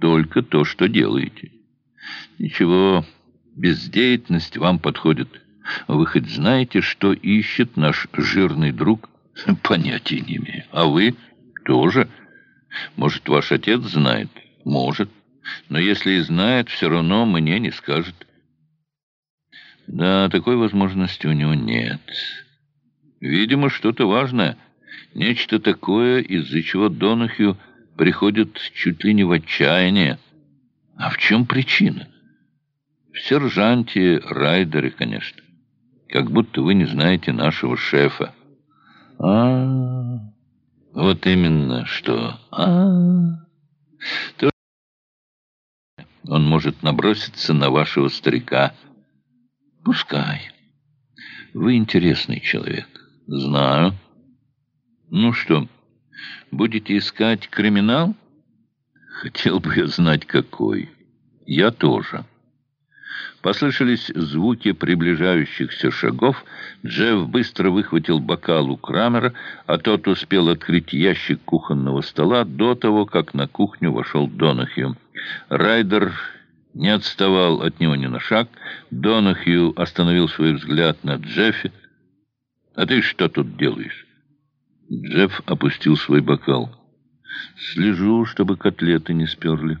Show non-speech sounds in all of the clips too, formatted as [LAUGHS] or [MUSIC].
только то, что делаете. Ничего, бездеятельность вам подходит. Вы хоть знаете, что ищет наш жирный друг? [LAUGHS] Понятия не имею. А вы тоже? Может, ваш отец знает? Может. Но если и знает, все равно мне не скажет. Да, такой возможности у него нет. Видимо, что-то важное. Нечто такое, из-за чего Донахью приходит чуть ли не в отчаяние. А в чем причина? В сержанте Райдере, конечно. Как будто вы не знаете нашего шефа. А, -а, -а. вот именно что. А, -а, -а. Он может наброситься на вашего старика. Пускай. Вы интересный человек. Знаю. Ну что, будете искать криминал? Хотел бы я знать, какой. Я тоже. Послышались звуки приближающихся шагов. Джефф быстро выхватил бокал у Крамера, а тот успел открыть ящик кухонного стола до того, как на кухню вошел Донахью. Райдер не отставал от него ни на шаг. Донахью остановил свой взгляд на Джеффе. «А ты что тут делаешь?» Джефф опустил свой бокал. «Слежу, чтобы котлеты не сперли»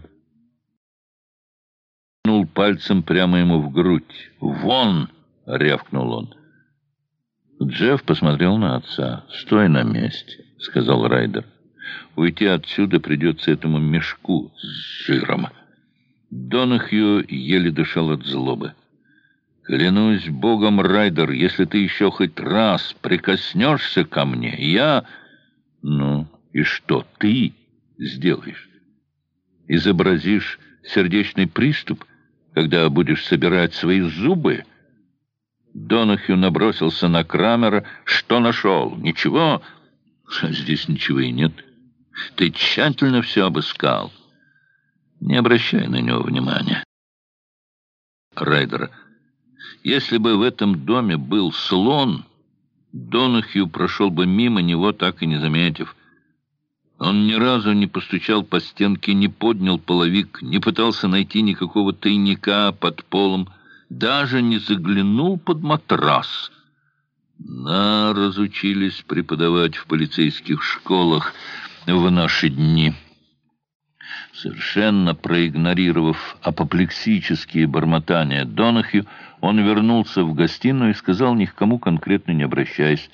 ткнул пальцем прямо ему в грудь. «Вон!» — рявкнул он. Джефф посмотрел на отца. «Стой на месте», — сказал Райдер. «Уйти отсюда придется этому мешку с жиром». Донахью еле дышал от злобы. «Клянусь богом, Райдер, если ты еще хоть раз прикоснешься ко мне, я...» «Ну, и что ты сделаешь? Изобразишь сердечный приступ?» когда будешь собирать свои зубы?» Донахью набросился на Крамера. «Что нашел? Ничего?» «Здесь ничего и нет. Ты тщательно все обыскал. Не обращай на него внимания». Райдера. «Если бы в этом доме был слон, Донахью прошел бы мимо него, так и не заметив». Он ни разу не постучал по стенке, не поднял половик, не пытался найти никакого тайника под полом, даже не заглянул под матрас. На, разучились преподавать в полицейских школах в наши дни. Совершенно проигнорировав апоплексические бормотания Донахью, он вернулся в гостиную и сказал, ни к кому конкретно не обращаясь,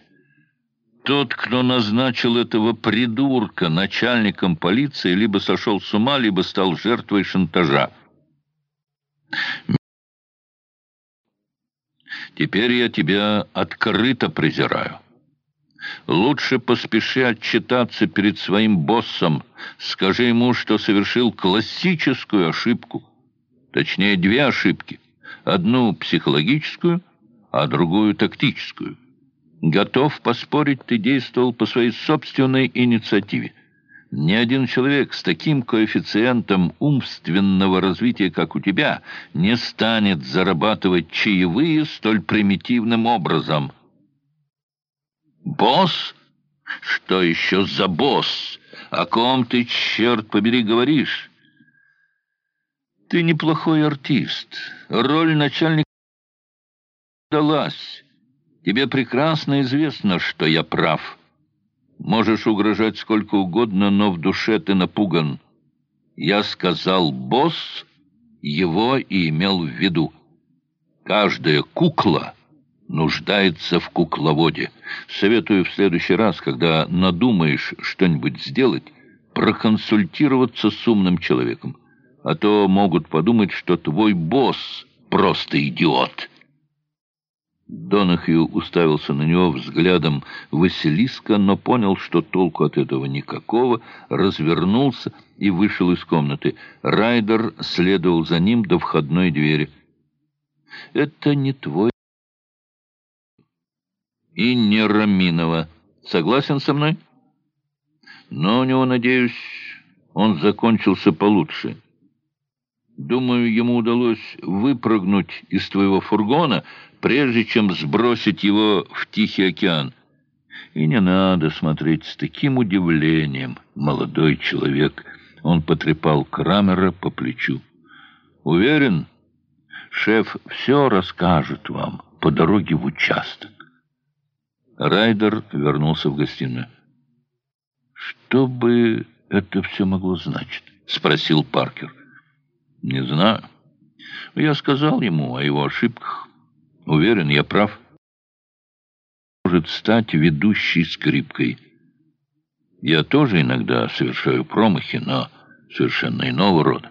тот, кто назначил этого придурка начальником полиции, либо сошел с ума, либо стал жертвой шантажа. Теперь я тебя открыто презираю. Лучше поспеши отчитаться перед своим боссом. Скажи ему, что совершил классическую ошибку. Точнее, две ошибки. Одну психологическую, а другую тактическую. Готов поспорить, ты действовал по своей собственной инициативе. Ни один человек с таким коэффициентом умственного развития, как у тебя, не станет зарабатывать чаевые столь примитивным образом. «Босс? Что еще за босс? О ком ты, черт побери, говоришь?» «Ты неплохой артист. Роль начальника далась». Тебе прекрасно известно, что я прав. Можешь угрожать сколько угодно, но в душе ты напуган. Я сказал «босс», его и имел в виду. Каждая кукла нуждается в кукловоде. Советую в следующий раз, когда надумаешь что-нибудь сделать, проконсультироваться с умным человеком. А то могут подумать, что твой босс просто идиот». Донахью уставился на него взглядом Василиска, но понял, что толку от этого никакого, развернулся и вышел из комнаты. Райдер следовал за ним до входной двери. «Это не твой...» «И не Раминова. Согласен со мной?» «Но у него, надеюсь, он закончился получше». Думаю, ему удалось выпрыгнуть из твоего фургона, прежде чем сбросить его в Тихий океан. И не надо смотреть с таким удивлением, молодой человек. Он потрепал Крамера по плечу. «Уверен, шеф все расскажет вам по дороге в участок». Райдер вернулся в гостиную. «Что бы это все могло значить?» — спросил Паркер. «Не знаю. Я сказал ему о его ошибках. Уверен, я прав. Может стать ведущей скрипкой. Я тоже иногда совершаю промахи, но совершенно иного рода.